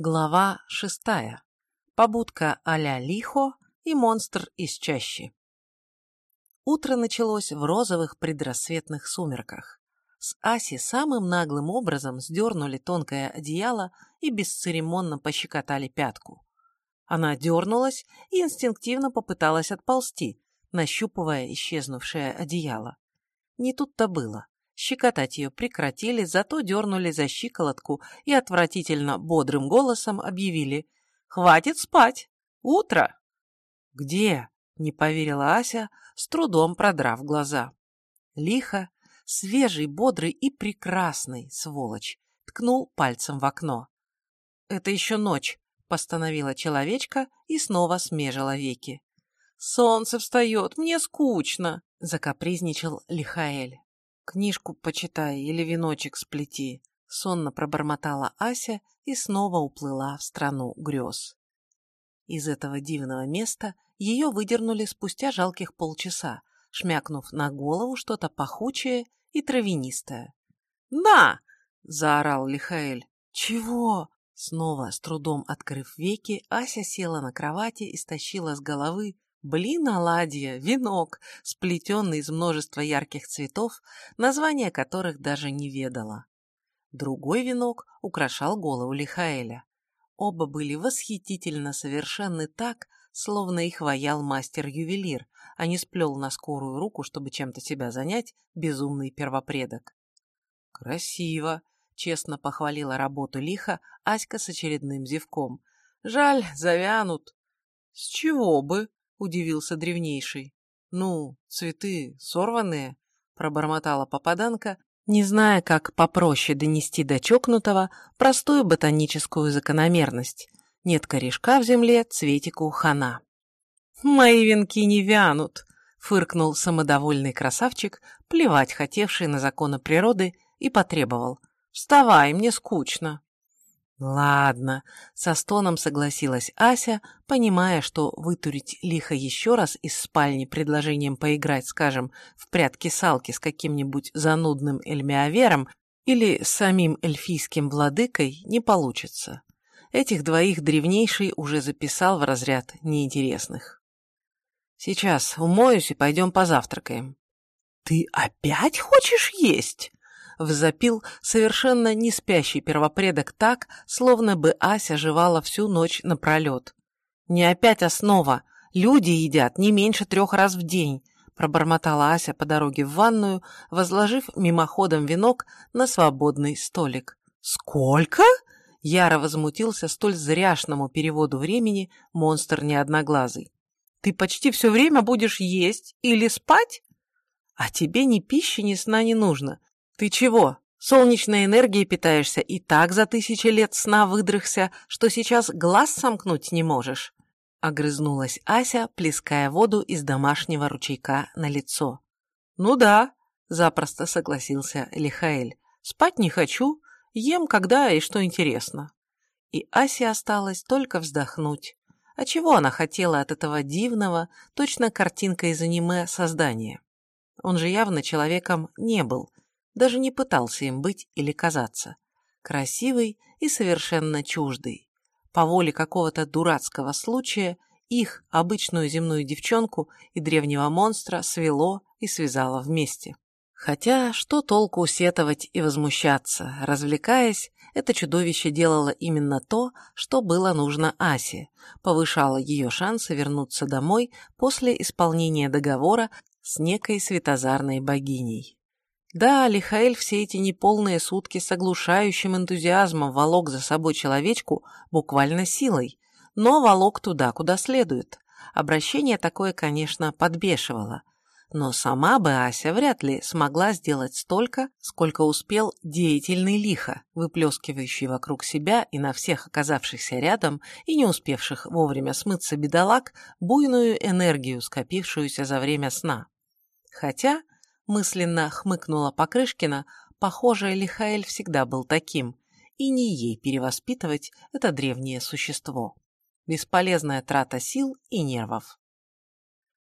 Глава шестая. Побудка а-ля лихо и монстр из чащи. Утро началось в розовых предрассветных сумерках. С Аси самым наглым образом сдернули тонкое одеяло и бесцеремонно пощекотали пятку. Она дернулась и инстинктивно попыталась отползти, нащупывая исчезнувшее одеяло. Не тут-то было. Щекотать ее прекратили, зато дернули за щиколотку и отвратительно бодрым голосом объявили «Хватит спать! Утро!» «Где?» — не поверила Ася, с трудом продрав глаза. Лихо, свежий, бодрый и прекрасный, сволочь, ткнул пальцем в окно. «Это еще ночь», — постановила человечка и снова смежила веки. «Солнце встает, мне скучно», — закапризничал Лихаэль. «Книжку почитай или веночек сплети», — сонно пробормотала Ася и снова уплыла в страну грез. Из этого дивного места ее выдернули спустя жалких полчаса, шмякнув на голову что-то пахучее и травянистое. «На!» — заорал Лихаэль. «Чего?» Снова, с трудом открыв веки, Ася села на кровати и стащила с головы Блин, оладья, венок, сплетенный из множества ярких цветов, названия которых даже не ведала. Другой венок украшал голову Лихаэля. Оба были восхитительно совершенны так, словно их ваял мастер-ювелир, а не сплел на скорую руку, чтобы чем-то себя занять, безумный первопредок. «Красиво!» — честно похвалила работу лиха Аська с очередным зевком. «Жаль, завянут». «С чего бы?» — удивился древнейший. «Ну, цветы сорванные», — пробормотала попаданка, не зная, как попроще донести до чокнутого простую ботаническую закономерность. Нет корешка в земле, цветику хана. «Мои венки не вянут», — фыркнул самодовольный красавчик, плевать хотевший на законы природы, и потребовал. «Вставай, мне скучно». «Ладно», — со стоном согласилась Ася, понимая, что вытурить лихо еще раз из спальни предложением поиграть, скажем, в прятки-салки с каким-нибудь занудным эльмиавером или самим эльфийским владыкой не получится. Этих двоих древнейший уже записал в разряд неинтересных. «Сейчас умоюсь и пойдем позавтракаем». «Ты опять хочешь есть?» Взопил совершенно не спящий первопредок так, словно бы Ася жевала всю ночь напролет. «Не опять основа. Люди едят не меньше трех раз в день», пробормотала Ася по дороге в ванную, возложив мимоходом венок на свободный столик. «Сколько?» Яро возмутился столь зряшному переводу времени монстр неодноглазый. «Ты почти все время будешь есть или спать? А тебе ни пищи, ни сна не нужно. «Ты чего? Солнечной энергией питаешься и так за тысячи лет сна выдрыхся, что сейчас глаз сомкнуть не можешь?» Огрызнулась Ася, плеская воду из домашнего ручейка на лицо. «Ну да», — запросто согласился Лихаэль. «Спать не хочу, ем когда и что интересно». И Асе осталось только вздохнуть. А чего она хотела от этого дивного, точно картинка из аниме, создания? Он же явно человеком не был, даже не пытался им быть или казаться. Красивый и совершенно чуждый. По воле какого-то дурацкого случая их, обычную земную девчонку и древнего монстра, свело и связало вместе. Хотя, что толку сетовать и возмущаться? Развлекаясь, это чудовище делало именно то, что было нужно Асе, повышало ее шансы вернуться домой после исполнения договора с некой светозарной богиней. Да, Лихаэль все эти неполные сутки с оглушающим энтузиазмом волок за собой человечку буквально силой, но волок туда, куда следует. Обращение такое, конечно, подбешивало. Но сама бы Ася вряд ли смогла сделать столько, сколько успел деятельный лихо, выплескивающий вокруг себя и на всех оказавшихся рядом и не успевших вовремя смыться бедолаг буйную энергию, скопившуюся за время сна. Хотя мысленно хмыкнула Покрышкина, похоже, Лихаэль всегда был таким, и не ей перевоспитывать это древнее существо. Бесполезная трата сил и нервов.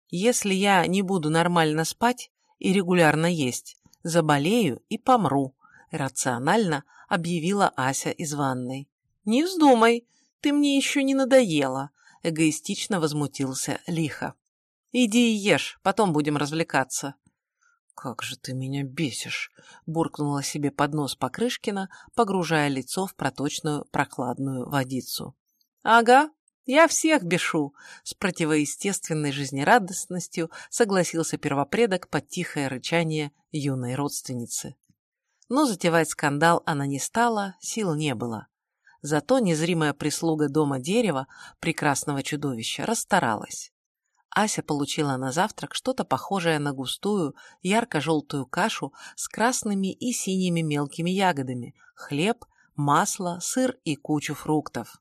Если я не буду нормально спать и регулярно есть, заболею и помру, рационально объявила Ася из ванной. «Не вздумай, ты мне еще не надоела», — эгоистично возмутился лихо. «Иди и ешь, потом будем развлекаться». «Как же ты меня бесишь!» — буркнула себе под нос Покрышкина, погружая лицо в проточную прокладную водицу. «Ага, я всех бешу!» — с противоестественной жизнерадостностью согласился первопредок под тихое рычание юной родственницы. Но затевать скандал она не стала, сил не было. Зато незримая прислуга дома дерева, прекрасного чудовища, расстаралась. Ася получила на завтрак что-то похожее на густую, ярко-желтую кашу с красными и синими мелкими ягодами, хлеб, масло, сыр и кучу фруктов.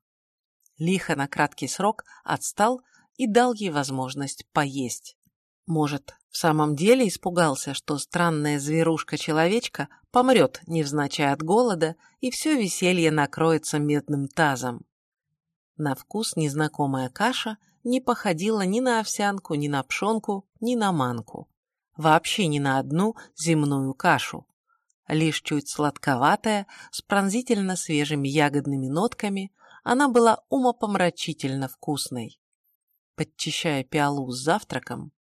Лихо на краткий срок отстал и дал ей возможность поесть. Может, в самом деле испугался, что странная зверушка-человечка помрет невзначай от голода, и все веселье накроется медным тазом. На вкус незнакомая каша не походила ни на овсянку, ни на пшенку, ни на манку. Вообще ни на одну земную кашу. Лишь чуть сладковатая, с пронзительно свежими ягодными нотками, она была умопомрачительно вкусной. Подчищая пиалу с завтраком,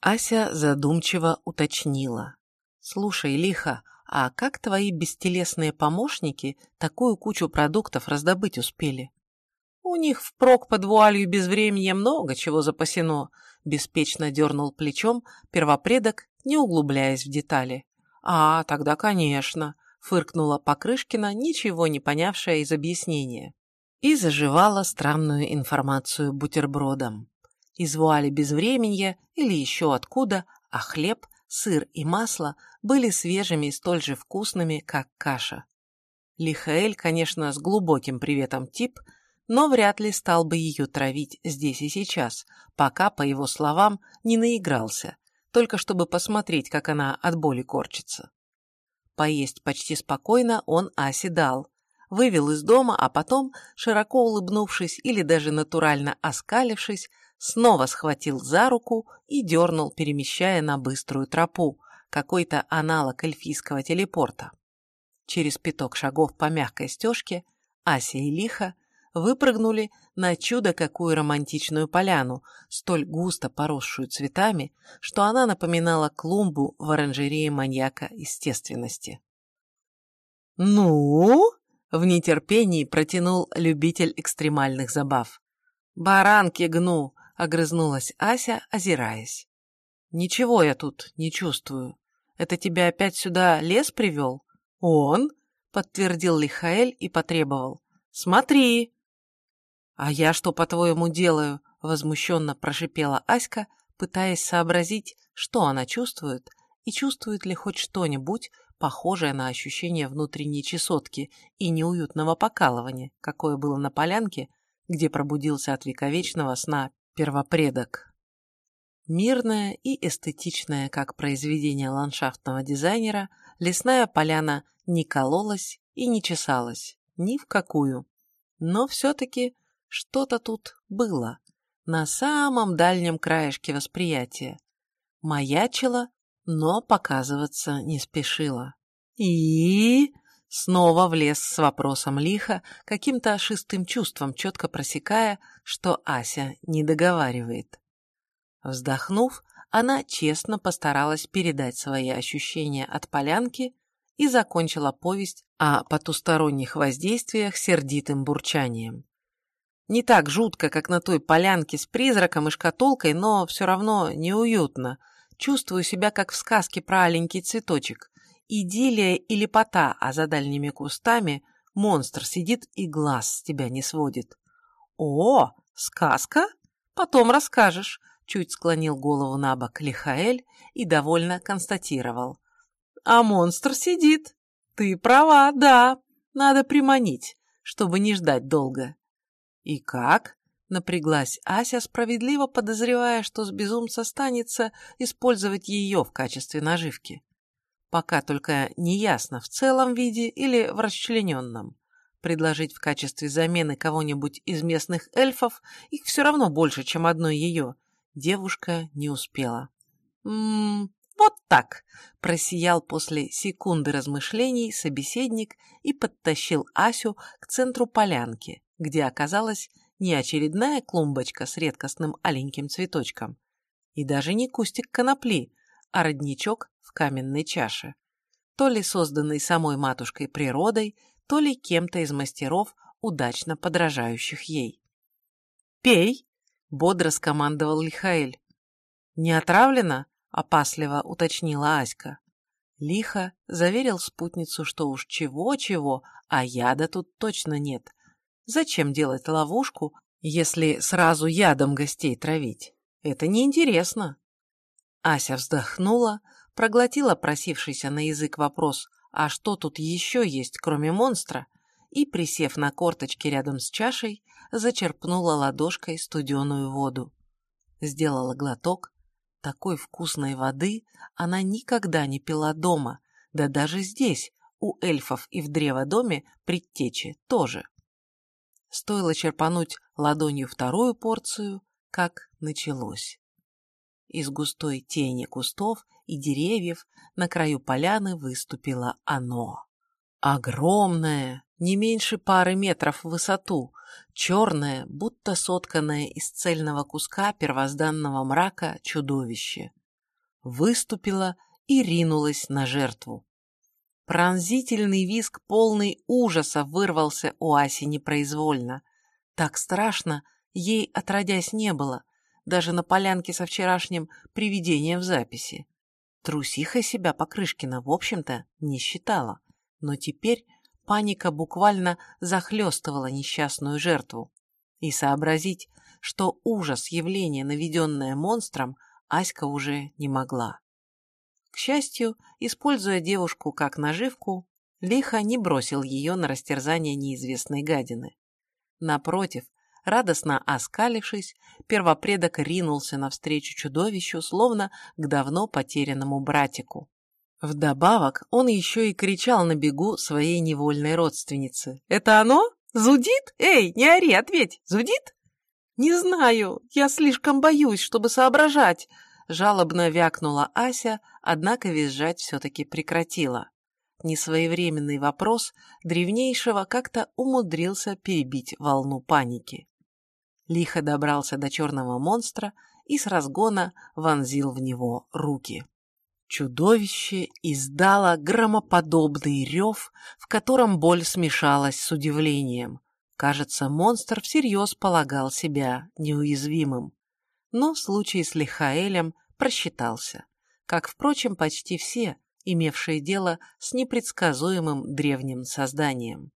Ася задумчиво уточнила. «Слушай, Лиха, а как твои бестелесные помощники такую кучу продуктов раздобыть успели?» У них впрок под вуалью безвременья много чего запасено, беспечно дернул плечом первопредок, не углубляясь в детали. А, тогда, конечно, фыркнула Покрышкина, ничего не понявшая из объяснения. И заживала странную информацию бутербродом. Из вуали безвременья или еще откуда, а хлеб, сыр и масло были свежими и столь же вкусными, как каша. Лихаэль, конечно, с глубоким приветом тип – но вряд ли стал бы ее травить здесь и сейчас, пока, по его словам, не наигрался, только чтобы посмотреть, как она от боли корчится. Поесть почти спокойно он Асе дал, вывел из дома, а потом, широко улыбнувшись или даже натурально оскалившись, снова схватил за руку и дернул, перемещая на быструю тропу, какой-то аналог эльфийского телепорта. Через пяток шагов по мягкой стежке Ася и Лиха выпрыгнули на чудо какую романтичную поляну, столь густо поросшую цветами, что она напоминала клумбу в оранжерее маньяка естественности. «Ну?» — в нетерпении протянул любитель экстремальных забав. «Баранки гну!» — огрызнулась Ася, озираясь. «Ничего я тут не чувствую. Это тебя опять сюда лес привел?» «Он?» — подтвердил Лихаэль и потребовал. «Смотри!» «А я что, по-твоему, делаю?» — возмущенно прошипела Аська, пытаясь сообразить, что она чувствует, и чувствует ли хоть что-нибудь, похожее на ощущение внутренней чесотки и неуютного покалывания, какое было на полянке, где пробудился от вековечного сна первопредок. Мирная и эстетичная, как произведение ландшафтного дизайнера, лесная поляна не кололась и не чесалась, ни в какую. Но все-таки что-то тут было, на самом дальнем краешке восприятия. Маячила, но показываться не спешила. И снова влез с вопросом лихо, каким-то шестым чувством, четко просекая, что Ася не договаривает. Вздохнув, она честно постаралась передать свои ощущения от полянки и закончила повесть о потусторонних воздействиях сердитым бурчанием. Не так жутко, как на той полянке с призраком и шкатулкой, но все равно неуютно. Чувствую себя, как в сказке про аленький цветочек. Идиллия и лепота, а за дальними кустами монстр сидит и глаз с тебя не сводит. «О, сказка? Потом расскажешь», — чуть склонил голову на бок Лихаэль и довольно констатировал. «А монстр сидит. Ты права, да. Надо приманить, чтобы не ждать долго». «И как?» — напряглась Ася, справедливо подозревая, что с безумца станется использовать ее в качестве наживки. Пока только неясно, в целом виде или в расчлененном. Предложить в качестве замены кого-нибудь из местных эльфов, их все равно больше, чем одной ее, девушка не успела. «Ммм, Вот так!» – просиял после секунды размышлений собеседник и подтащил Асю к центру полянки, где оказалась не очередная клумбочка с редкостным аленьким цветочком, и даже не кустик конопли, а родничок в каменной чаше, то ли созданный самой матушкой природой, то ли кем-то из мастеров, удачно подражающих ей. «Пей!» — бодро скомандовал Лихаэль. «Не отравлено?» — опасливо уточнила Аська. Лихо заверил спутницу, что уж чего-чего, а яда тут точно нет. Зачем делать ловушку, если сразу ядом гостей травить? Это неинтересно. Ася вздохнула, проглотила просившийся на язык вопрос «А что тут еще есть, кроме монстра?» и, присев на корточки рядом с чашей, зачерпнула ладошкой студеную воду. Сделала глоток, такой вкусной воды она никогда не пила дома, да даже здесь, у эльфов и в древодоме предтечи тоже. Стоило черпануть ладонью вторую порцию, как началось. Из густой тени кустов и деревьев на краю поляны выступило оно. Огромное, не меньше пары метров в высоту, черное, будто сотканное из цельного куска первозданного мрака чудовище. Выступило и ринулось на жертву. Пронзительный визг, полный ужаса, вырвался у Аси непроизвольно. Так страшно ей отродясь не было, даже на полянке со вчерашним привидением в записи. Трусиха себя Покрышкина, в общем-то, не считала, но теперь Паника буквально захлестывала несчастную жертву. И сообразить, что ужас явления, наведенное монстром, Аська уже не могла. К счастью, используя девушку как наживку, лихо не бросил ее на растерзание неизвестной гадины. Напротив, радостно оскалившись, первопредок ринулся навстречу чудовищу, словно к давно потерянному братику. Вдобавок, он еще и кричал на бегу своей невольной родственнице. «Это оно? Зудит? Эй, не ори, ответь! Зудит?» «Не знаю, я слишком боюсь, чтобы соображать», — жалобно вякнула Ася, однако визжать все-таки прекратила. Несвоевременный вопрос древнейшего как-то умудрился перебить волну паники. Лихо добрался до черного монстра и с разгона вонзил в него руки. Чудовище издало громоподобный рев, в котором боль смешалась с удивлением. Кажется, монстр всерьез полагал себя неуязвимым. Но в случае с Лихаэлем просчитался, как, впрочем, почти все, имевшие дело с непредсказуемым древним созданием.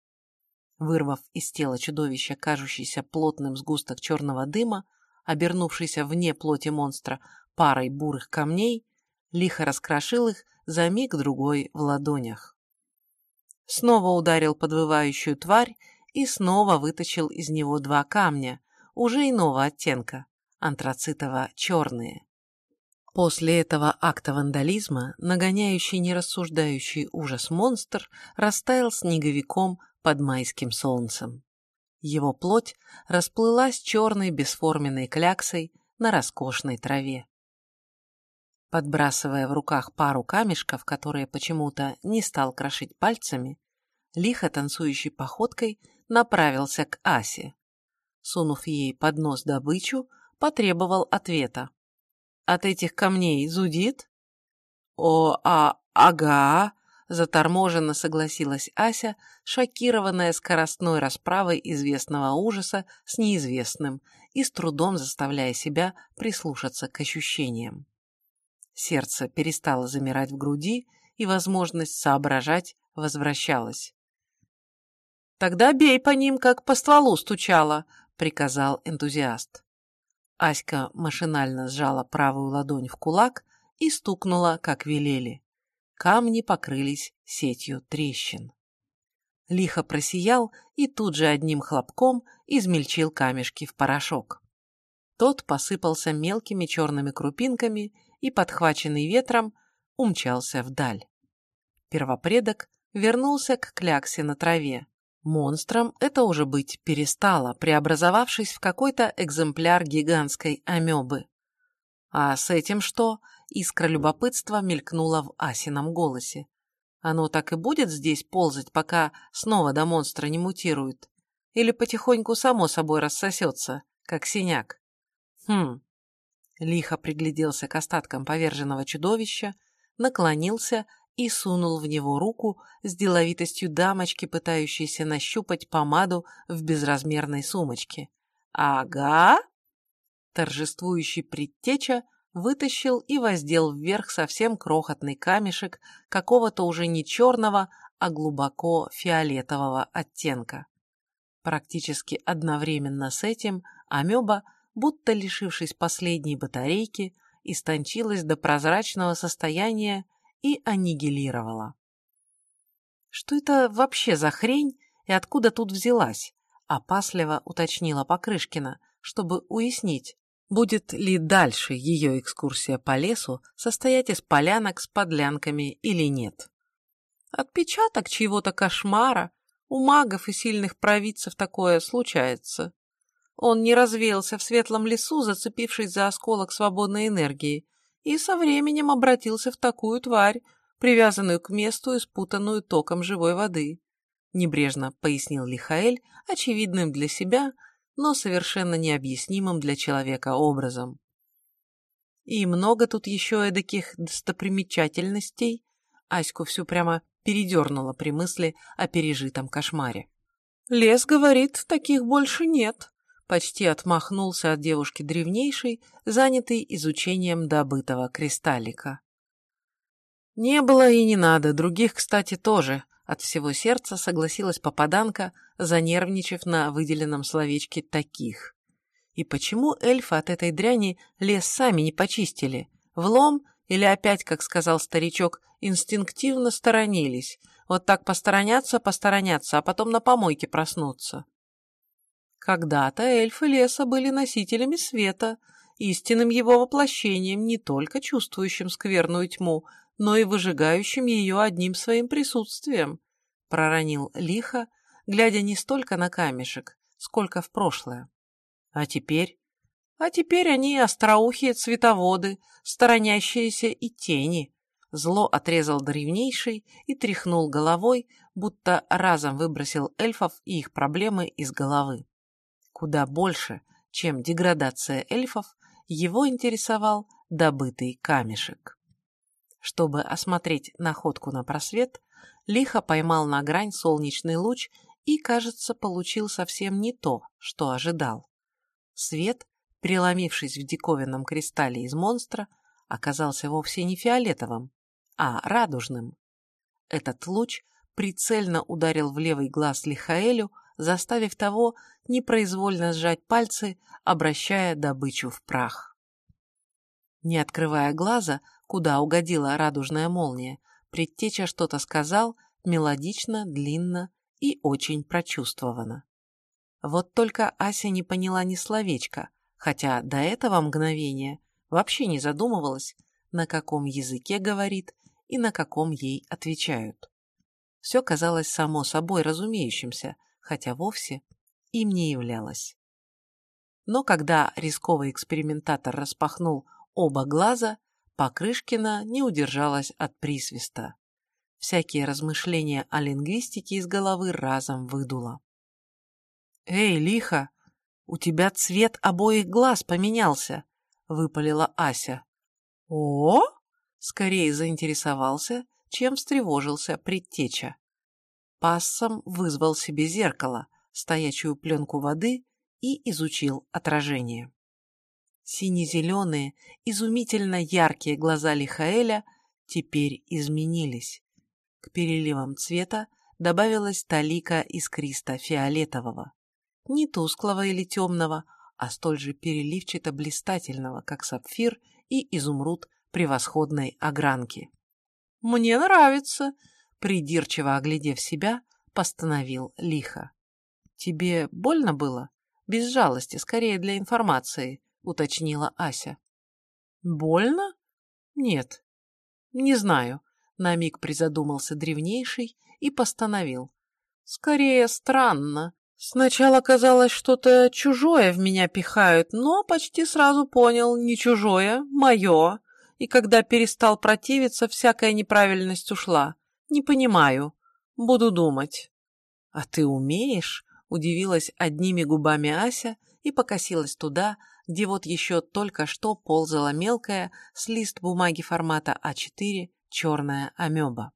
Вырвав из тела чудовища кажущийся плотным сгусток черного дыма, обернувшийся вне плоти монстра парой бурых камней, лихо раскрошил их за миг-другой в ладонях. Снова ударил подвывающую тварь и снова вытащил из него два камня, уже иного оттенка, антрацитово-черные. После этого акта вандализма нагоняющий нерассуждающий ужас монстр растаял снеговиком под майским солнцем. Его плоть расплылась черной бесформенной кляксой на роскошной траве. Подбрасывая в руках пару камешков, которые почему-то не стал крошить пальцами, лихо танцующей походкой направился к Асе. Сунув ей под нос добычу, потребовал ответа. «От этих камней зудит?» «О, а, ага!» — заторможенно согласилась Ася, шокированная скоростной расправой известного ужаса с неизвестным и с трудом заставляя себя прислушаться к ощущениям. Сердце перестало замирать в груди, и возможность соображать возвращалась. «Тогда бей по ним, как по стволу стучала», — приказал энтузиаст. Аська машинально сжала правую ладонь в кулак и стукнула, как велели. Камни покрылись сетью трещин. Лихо просиял и тут же одним хлопком измельчил камешки в порошок. Тот посыпался мелкими черными крупинками и, подхваченный ветром, умчался вдаль. Первопредок вернулся к кляксе на траве. Монстром это уже быть перестало, преобразовавшись в какой-то экземпляр гигантской амебы. «А с этим что?» искра любопытства мелькнула в Асином голосе. Оно так и будет здесь ползать, пока снова до монстра не мутирует? Или потихоньку само собой рассосется, как синяк? Хм. Лихо пригляделся к остаткам поверженного чудовища, наклонился и сунул в него руку с деловитостью дамочки, пытающейся нащупать помаду в безразмерной сумочке. «Ага!» Торжествующий предтеча вытащил и воздел вверх совсем крохотный камешек какого-то уже не черного, а глубоко фиолетового оттенка. Практически одновременно с этим амеба, будто лишившись последней батарейки, истончилась до прозрачного состояния и аннигилировала. «Что это вообще за хрень и откуда тут взялась?» – опасливо уточнила Покрышкина, чтобы уяснить, будет ли дальше ее экскурсия по лесу состоять из полянок с подлянками или нет. Отпечаток чьего-то кошмара, у магов и сильных провидцев такое случается. Он не развеялся в светлом лесу, зацепившись за осколок свободной энергии, и со временем обратился в такую тварь, привязанную к месту и спутанную током живой воды. Небрежно пояснил Лихаэль, очевидным для себя, но совершенно необъяснимым для человека образом. И много тут еще эдаких достопримечательностей. Аську всю прямо передернула при мысли о пережитом кошмаре. Лес говорит, таких больше нет почти отмахнулся от девушки древнейшей, занятой изучением добытого кристаллика. Не было и не надо, других, кстати, тоже. От всего сердца согласилась попаданка, занервничав на выделенном словечке «таких». И почему эльфы от этой дряни лес сами не почистили? Влом или опять, как сказал старичок, инстинктивно сторонились? Вот так посторонятся, посторонятся, а потом на помойке проснутся. Когда-то эльфы леса были носителями света, истинным его воплощением, не только чувствующим скверную тьму, но и выжигающим ее одним своим присутствием, проронил лихо, глядя не столько на камешек, сколько в прошлое. А теперь? А теперь они остроухие цветоводы, сторонящиеся и тени. Зло отрезал древнейший и тряхнул головой, будто разом выбросил эльфов и их проблемы из головы. Куда больше, чем деградация эльфов, его интересовал добытый камешек. Чтобы осмотреть находку на просвет, лихо поймал на грань солнечный луч и, кажется, получил совсем не то, что ожидал. Свет, преломившись в диковинном кристалле из монстра, оказался вовсе не фиолетовым, а радужным. Этот луч прицельно ударил в левый глаз Лихаэлю, заставив того непроизвольно сжать пальцы, обращая добычу в прах. Не открывая глаза, куда угодила радужная молния, предтеча что-то сказал мелодично, длинно и очень прочувствованно. Вот только Ася не поняла ни словечка, хотя до этого мгновения вообще не задумывалась, на каком языке говорит и на каком ей отвечают. Все казалось само собой разумеющимся, хотя вовсе им не являлась. Но когда рисковый экспериментатор распахнул оба глаза, Покрышкина не удержалась от присвиста. Всякие размышления о лингвистике из головы разом выдуло. «Эй, лихо, у тебя цвет обоих глаз поменялся», — выпалила Ася. «О!» — скорее заинтересовался, чем встревожился предтеча. Пассом вызвал себе зеркало, стоячую пленку воды и изучил отражение. Сине-зеленые, изумительно яркие глаза Лихаэля теперь изменились. К переливам цвета добавилась талика искристо-фиолетового. Не тусклого или темного, а столь же переливчато-блистательного, как сапфир и изумруд превосходной огранки. «Мне нравится!» Придирчиво оглядев себя, постановил лихо. «Тебе больно было?» «Без жалости, скорее для информации», — уточнила Ася. «Больно? Нет. Не знаю», — на миг призадумался древнейший и постановил. «Скорее странно. Сначала казалось, что-то чужое в меня пихают, но почти сразу понял, не чужое, мое, и когда перестал противиться, всякая неправильность ушла. Не понимаю. Буду думать». «А ты умеешь?» – удивилась одними губами Ася и покосилась туда, где вот еще только что ползала мелкая с лист бумаги формата А4 черная амеба.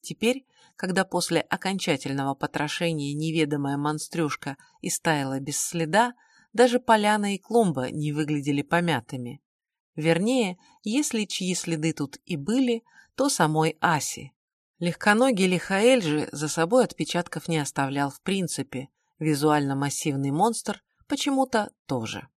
Теперь, когда после окончательного потрошения неведомая монстрюшка истаяла без следа, даже поляна и клумба не выглядели помятыми. Вернее, если чьи следы тут и были, то самой Аси. Легконогий Лихаэль же за собой отпечатков не оставлял в принципе, визуально массивный монстр почему-то тоже.